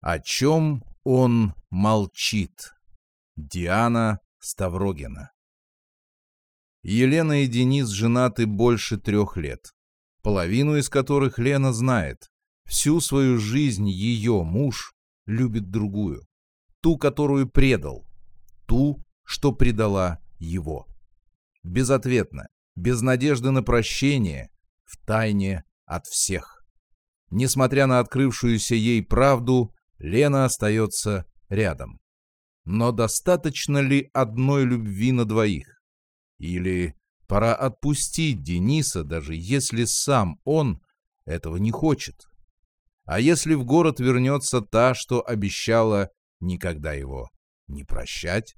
О чем он молчит? Диана Ставрогина Елена и Денис женаты больше трех лет, половину из которых Лена знает. Всю свою жизнь ее муж любит другую, ту, которую предал, ту, что предала его. Безответно, без надежды на прощение, в тайне от всех. Несмотря на открывшуюся ей правду, Лена остается рядом. Но достаточно ли одной любви на двоих? Или пора отпустить Дениса, даже если сам он этого не хочет? А если в город вернется та, что обещала никогда его не прощать?